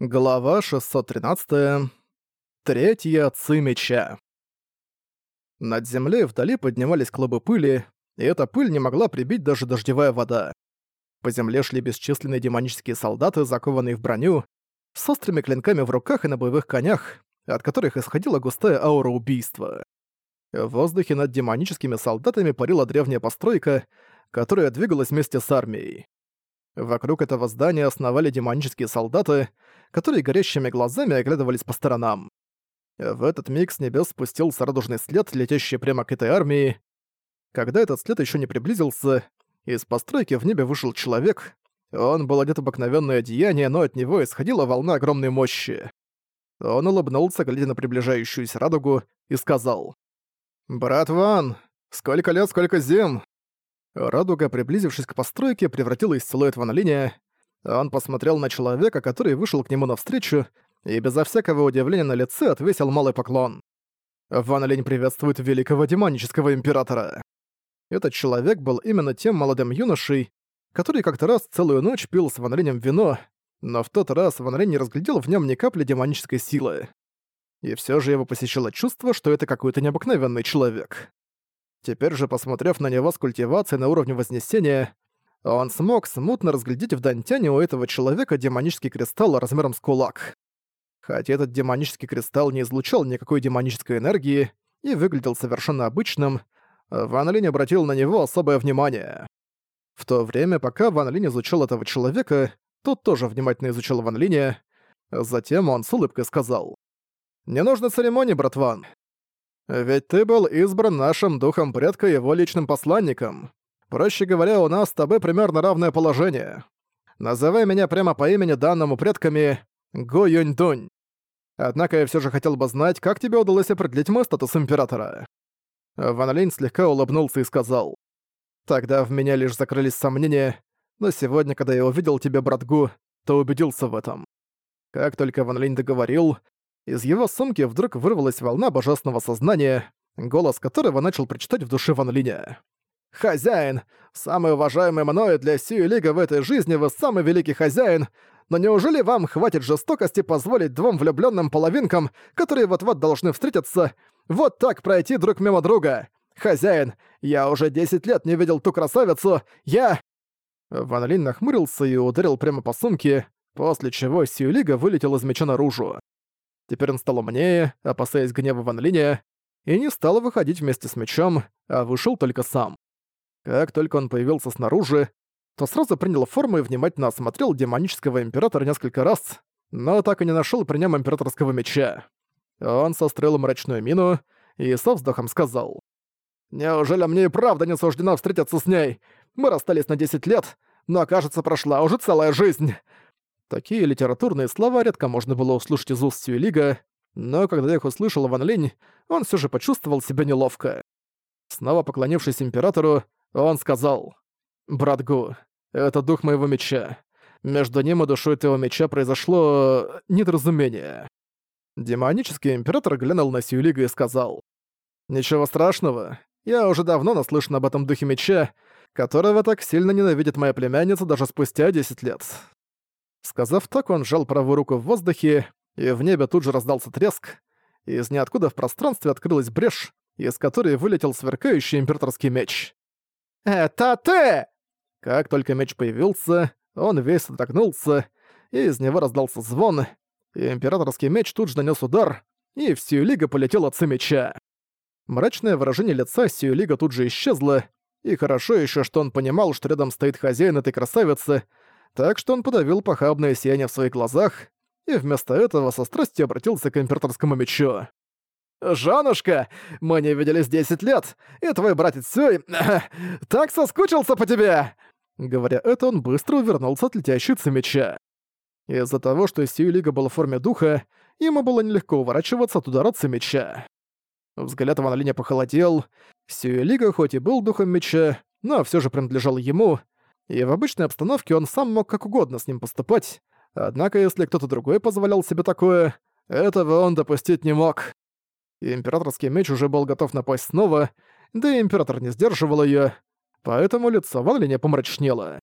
Глава 613. Третья отцы меча. Над землей вдали поднимались клубы пыли, и эта пыль не могла прибить даже дождевая вода. По земле шли бесчисленные демонические солдаты, закованные в броню, с острыми клинками в руках и на боевых конях, от которых исходила густая аура убийства. В воздухе над демоническими солдатами парила древняя постройка, которая двигалась вместе с армией. Вокруг этого здания основали демонические солдаты, которые горящими глазами оглядывались по сторонам. В этот миг с небес спустился радужный след, летящий прямо к этой армии. Когда этот след еще не приблизился, из постройки в небе вышел человек. Он был одет в обыкновенное одеяние, но от него исходила волна огромной мощи. Он улыбнулся, глядя на приближающуюся радугу, и сказал. «Брат Ван, сколько лет, сколько зим! Радуга, приблизившись к постройке, превратилась в силуэт Ван Линя. Он посмотрел на человека, который вышел к нему навстречу, и безо всякого удивления на лице отвесил малый поклон. Ван Линь приветствует великого демонического императора. Этот человек был именно тем молодым юношей, который как-то раз целую ночь пил с Ван Линем вино, но в тот раз Ван Линь не разглядел в нем ни капли демонической силы. И все же его посещало чувство, что это какой-то необыкновенный человек. Теперь же, посмотрев на него с культивацией на уровне Вознесения, он смог смутно разглядеть в Дантяне у этого человека демонический кристалл размером с кулак. Хотя этот демонический кристалл не излучал никакой демонической энергии и выглядел совершенно обычным, Ван Линь обратил на него особое внимание. В то время, пока Ван Линь изучал этого человека, тот тоже внимательно изучал Ван Линя. Затем он с улыбкой сказал. «Не нужно церемонии, братван. Ведь ты был избран нашим духом предка его личным посланником. Проще говоря, у нас с тобой примерно равное положение. Называй меня прямо по имени данному предками Го Юнь Дунь. Однако я все же хотел бы знать, как тебе удалось определить мой статус императора». Ван Линь слегка улыбнулся и сказал. «Тогда в меня лишь закрылись сомнения, но сегодня, когда я увидел тебя, брат Гу, то убедился в этом». Как только Ван Линь договорил, из его сумки вдруг вырвалась волна божественного сознания, голос которого начал прочитать в душе Ван Линя. «Хозяин! Самый уважаемый мною для Сию Лига в этой жизни вы самый великий хозяин! Но неужели вам хватит жестокости позволить двум влюбленным половинкам, которые вот-вот должны встретиться, вот так пройти друг мимо друга? Хозяин, я уже 10 лет не видел ту красавицу, я...» Ван Линь нахмурился и ударил прямо по сумке, после чего Сию Лига вылетел из меча наружу. Теперь он стал умнее, опасаясь гнева Ван Линя, и не стал выходить вместе с мечом, а вышел только сам. Как только он появился снаружи, то сразу принял форму и внимательно осмотрел демонического императора несколько раз, но так и не нашел при нем императорского меча. Он состроил мрачную мину и со вздохом сказал. «Неужели мне и правда не суждено встретиться с ней? Мы расстались на 10 лет, но, кажется, прошла уже целая жизнь. Такие литературные слова редко можно было услышать из уст Сюэлига, но когда их услышал Ван Линь, он все же почувствовал себя неловко. Снова поклонившись императору, он сказал, «Брат Гу, это дух моего меча. Между ним и душой твоего меча произошло... недоразумение». Демонический император глянул на Сюэлига и сказал, «Ничего страшного, я уже давно наслышан об этом духе меча, которого так сильно ненавидит моя племянница даже спустя 10 лет. Сказав так, он сжал правую руку в воздухе, и в небе тут же раздался треск. Из ниоткуда в пространстве открылась брешь, из которой вылетел сверкающий императорский меч. «Это ты!» Как только меч появился, он весь содрогнулся, и из него раздался звон, императорский меч тут же нанес удар, и в Сиюлига полетел отцы меча. Мрачное выражение лица Сиюлига тут же исчезло, и хорошо еще, что он понимал, что рядом стоит хозяин этой красавицы, так что он подавил похабное сияние в своих глазах и вместо этого со страстью обратился к императорскому мечу. «Жанушка, мы не виделись 10 лет, и твой братец Сюй так соскучился по тебе!» Говоря это, он быстро увернулся от летящей меча. Из-за того, что Сюй Лига был в форме духа, ему было нелегко уворачиваться от удара меча. Взгляд Ван Линя похолодел. Сюй Лига хоть и был духом меча, но все же принадлежал ему, и в обычной обстановке он сам мог как угодно с ним поступать, однако если кто-то другой позволял себе такое, этого он допустить не мог. И императорский меч уже был готов напасть снова, да и император не сдерживал её, поэтому лицо Ван Линя помрачнело.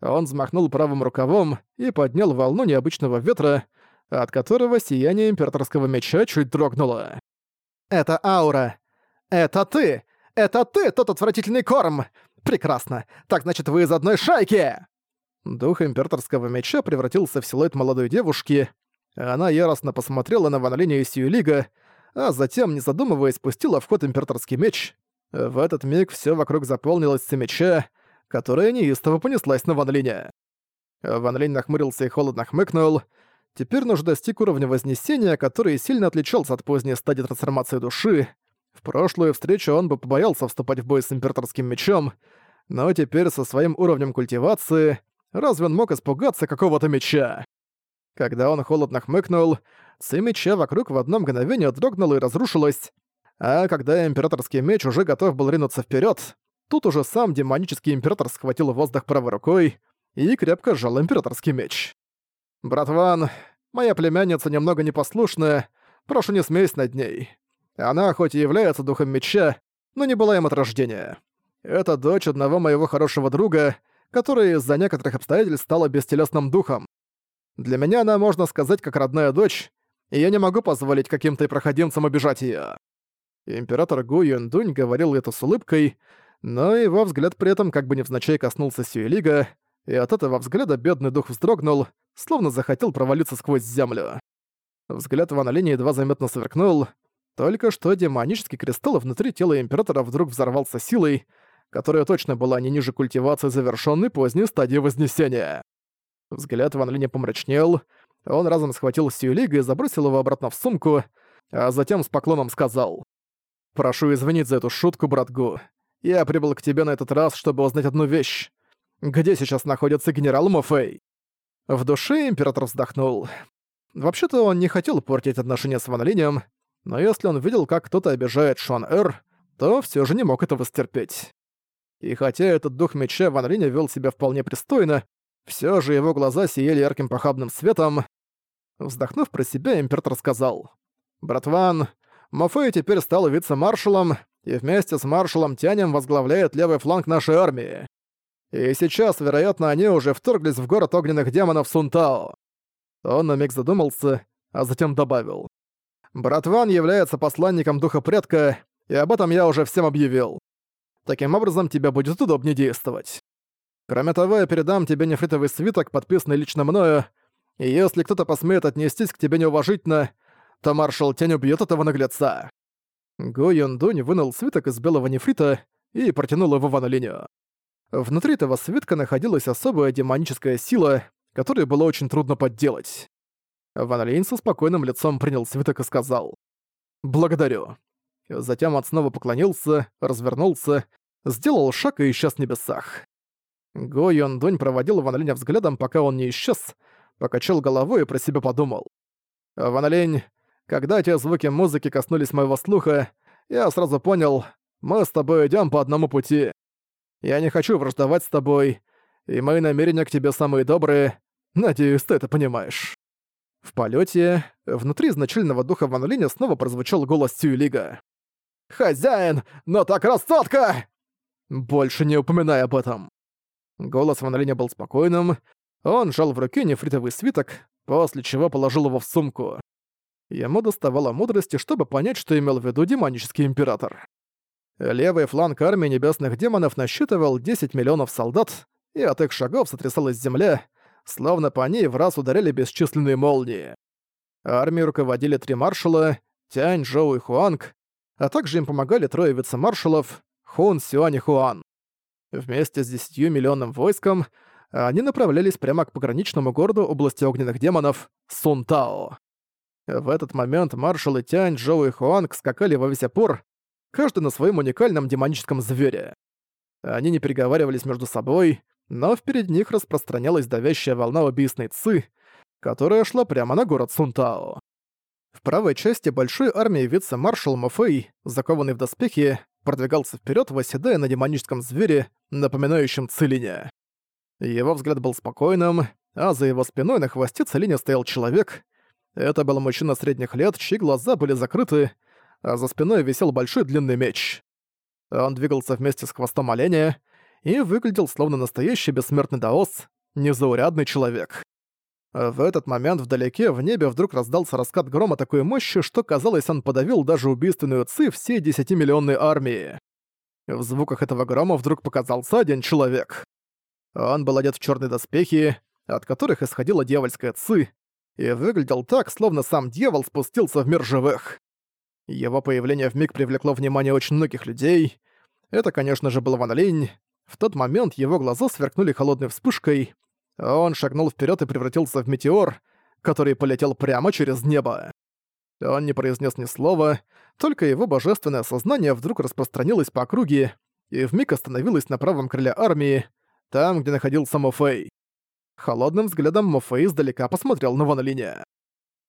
Он взмахнул правым рукавом и поднял волну необычного ветра, от которого сияние императорского меча чуть дрогнуло. «Это аура! Это ты! Это ты, тот отвратительный корм! Прекрасно! Так значит, вы из одной шайки!» Дух императорского меча превратился в силуэт молодой девушки. Она яростно посмотрела на Ван Линя и Сьюлига, а затем, не задумываясь, спустила в ход императорский меч. В этот миг все вокруг заполнилось меча, которая неистово понеслась на Ван Линя. Ван Линь нахмурился и холодно хмыкнул. Теперь нужно достиг уровня Вознесения, который сильно отличался от поздней стадии трансформации души. В прошлую встречу он бы побоялся вступать в бой с императорским мечом, но теперь со своим уровнем культивации Разве он мог испугаться какого-то меча? Когда он холодно хмыкнул, ци меча вокруг в одно мгновение дрогнула и разрушилась, а когда императорский меч уже готов был ринуться вперед, тут уже сам демонический император схватил воздух правой рукой и крепко сжал императорский меч. «Братван, моя племянница немного непослушная, прошу не смейся над ней. Она хоть и является духом меча, но не была им от рождения. Это дочь одного моего хорошего друга — которая из-за некоторых обстоятельств стала бестелесным духом. Для меня она, можно сказать, как родная дочь, и я не могу позволить каким-то проходимцам обижать её. Император Гу Юндунь говорил это с улыбкой, но его взгляд при этом как бы невзначай коснулся Сюэлига, и от этого взгляда бедный дух вздрогнул, словно захотел провалиться сквозь землю. Взгляд Ван Линь едва заметно сверкнул, только что демонический кристалл внутри тела Императора вдруг взорвался силой, которая точно была не ниже культивации завершенной поздней стадии Вознесения. Взгляд Ван Линя помрачнел, он разом схватил Сьюлига и забросил его обратно в сумку, а затем с поклоном сказал. «Прошу извинить за эту шутку, брат Гу. Я прибыл к тебе на этот раз, чтобы узнать одну вещь. Где сейчас находится генерал Мофей?» В душе император вздохнул. Вообще-то он не хотел портить отношения с Ван Линем, но если он видел, как кто-то обижает Шон Эр, то все же не мог этого стерпеть. И хотя этот дух меча Ван Линя вел себя вполне пристойно, все же его глаза сияли ярким похабным светом. Вздохнув про себя, император сказал. «Братван, Мафей теперь стал вице-маршалом, и вместе с маршалом Тянем возглавляет левый фланг нашей армии. И сейчас, вероятно, они уже вторглись в город огненных демонов Сунтао». Он на миг задумался, а затем добавил. «Братван является посланником Духа Предка, и об этом я уже всем объявил. Таким образом, тебе будет удобнее действовать. Кроме того, я передам тебе нефритовый свиток, подписанный лично мною, и если кто-то посмеет отнестись к тебе неуважительно, то маршал Тень убьет этого наглеца». Го Юндунь вынул свиток из белого нефрита и протянул его Ван Линю. Внутри этого свитка находилась особая демоническая сила, которую было очень трудно подделать. Ван Линь со спокойным лицом принял свиток и сказал «Благодарю. Затем он снова поклонился, развернулся, сделал шаг и исчез в небесах. Го Йон Дунь проводил Ван Линя взглядом, пока он не исчез, покачал головой и про себя подумал. «Ван Линь, когда те звуки музыки коснулись моего слуха, я сразу понял, мы с тобой идем по одному пути. Я не хочу враждовать с тобой, и мои намерения к тебе самые добрые. Надеюсь, ты это понимаешь». В полете внутри значительного духа Ван Линя снова прозвучал голос Тюйлига. «Хозяин, но та красотка!» «Больше не упоминай об этом». Голос Ван Линя был спокойным. Он жал в руке нефритовый свиток, после чего положил его в сумку. Ему доставало мудрости, чтобы понять, что имел в виду демонический император. Левый фланг армии небесных демонов насчитывал 10 миллионов солдат, и от их шагов сотрясалась земля, словно по ней в раз ударили бесчисленные молнии. Армией руководили три маршала — Тянь, Жоу и Хуанг, а также им помогали трое вице-маршалов Хун, Сюань и Хуан. Вместе с 10 миллионным войском они направлялись прямо к пограничному городу области огненных демонов Сунтао. В этот момент маршалы Тянь, Джоу и Хуанг скакали во весь опор, каждый на своем уникальном демоническом звере. Они не переговаривались между собой, но впереди них распространялась давящая волна убийственной ци, которая шла прямо на город Сунтао. В правой части большой армии вице-маршал Мафей, закованный в доспехи, продвигался вперед, восседая на демоническом звере, напоминающем Целине. Его взгляд был спокойным, а за его спиной на хвосте Целине стоял человек. Это был мужчина средних лет, чьи глаза были закрыты, а за спиной висел большой длинный меч. Он двигался вместе с хвостом оленя и выглядел словно настоящий бессмертный даос, незаурядный человек. В этот момент вдалеке в небе вдруг раздался раскат грома такой мощи, что, казалось, он подавил даже убийственную ци всей десятимиллионной армии. В звуках этого грома вдруг показался один человек. Он был одет в черные доспехи, от которых исходила дьявольская ци, и выглядел так, словно сам дьявол спустился в мир живых. Его появление вмиг привлекло внимание очень многих людей. Это, конечно же, был Ван Линь. В тот момент его глаза сверкнули холодной вспышкой, он шагнул вперед и превратился в метеор, который полетел прямо через небо. Он не произнес ни слова, только его божественное сознание вдруг распространилось по округе и вмиг остановилось на правом крыле армии, там, где находился Мофей. Холодным взглядом Мофей издалека посмотрел на Ван.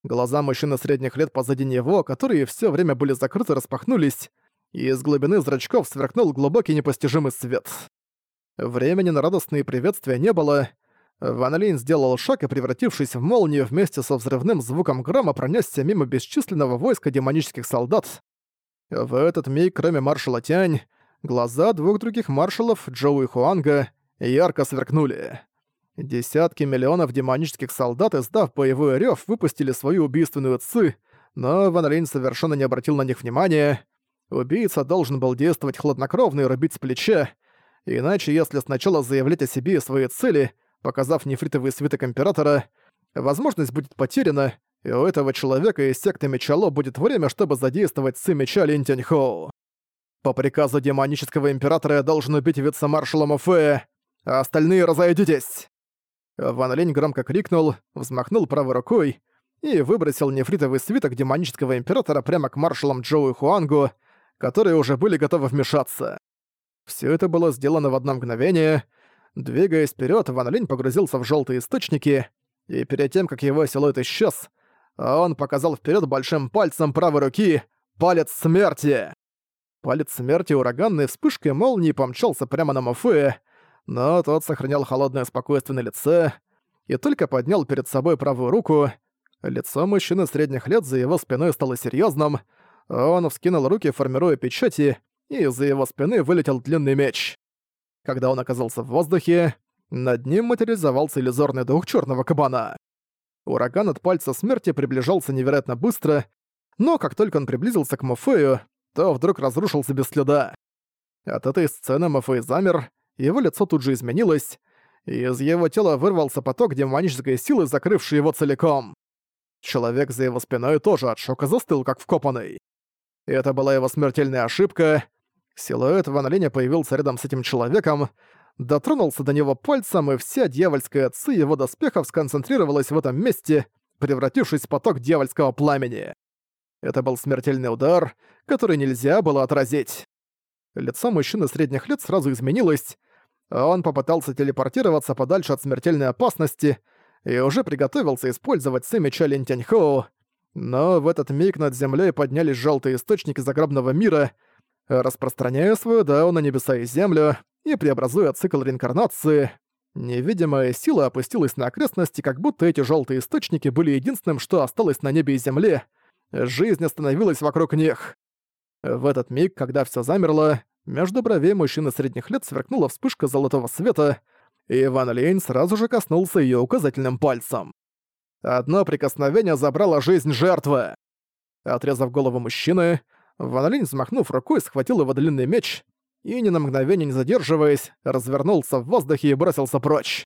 Глаза мужчины средних лет позади него, которые все время были закрыты, распахнулись, и из глубины зрачков сверкнул глубокий непостижимый свет. Времени на радостные приветствия не было, Ван Линь сделал шаг и, превратившись в молнию вместе со взрывным звуком грома, пронесся мимо бесчисленного войска демонических солдат. В этот миг, кроме маршала Тянь, глаза двух других маршалов, Джоу и Хуанга, ярко сверкнули. Десятки миллионов демонических солдат, издав боевой рёв, выпустили свою убийственную ци, но Ван Линь совершенно не обратил на них внимания. Убийца должен был действовать хладнокровно и рубить с плеча, иначе если сначала заявлять о себе и своей цели — Показав нефритовый свиток Императора, возможность будет потеряна, и у этого человека из секты Мечало будет время, чтобы задействовать Сы Меча Лин Тяньхоу. По приказу демонического Императора я должен убить вице-маршала Мофея, а остальные разойдитесь!» Ван Линь громко крикнул, взмахнул правой рукой и выбросил нефритовый свиток демонического Императора прямо к маршалам Джоу и Хуангу, которые уже были готовы вмешаться. Все это было сделано в одно мгновение — Двигаясь вперед, Ван Линь погрузился в желтые источники, и перед тем, как его силуэт исчез, он показал вперед большим пальцем правой руки «Палец смерти!». Палец смерти ураганной вспышкой молнии помчался прямо на Мафея, но тот сохранял холодное спокойствие на лице и только поднял перед собой правую руку. Лицо мужчины средних лет за его спиной стало серьезным. Он вскинул руки, формируя печати, и из-за его спины вылетел длинный меч. Когда он оказался в воздухе, над ним материализовался иллюзорный дух черного кабана. Ураган от пальца смерти приближался невероятно быстро, но как только он приблизился к Мофею, то вдруг разрушился без следа. От этой сцены Мофей замер, его лицо тут же изменилось, и из его тела вырвался поток демонической силы, закрывший его целиком. Человек за его спиной тоже от шока застыл, как вкопанный. Это была его смертельная ошибка, Силуэт Ван Линя появился рядом с этим человеком, дотронулся до него пальцем, и вся дьявольская ци его доспехов сконцентрировалась в этом месте, превратившись в поток дьявольского пламени. Это был смертельный удар, который нельзя было отразить. Лицо мужчины средних лет сразу изменилось, он попытался телепортироваться подальше от смертельной опасности и уже приготовился использовать Сы меча Линтяньхоу, но в этот миг над землей поднялись желтые источники загробного мира — распространяя свою дау на небеса и землю и преобразуя цикл реинкарнации, невидимая сила опустилась на окрестности, как будто эти желтые источники были единственным, что осталось на небе и земле. Жизнь остановилась вокруг них. В этот миг, когда все замерло, между бровей мужчины средних лет сверкнула вспышка золотого света, и Иван Лейн сразу же коснулся ее указательным пальцем. Одно прикосновение забрало жизнь жертвы. Отрезав голову мужчины, Ван Линь, взмахнув рукой, схватил его длинный меч и, ни на мгновение не задерживаясь, развернулся в воздухе и бросился прочь.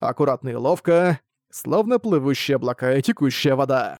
Аккуратно и ловко, словно плывущие облака и текущая вода.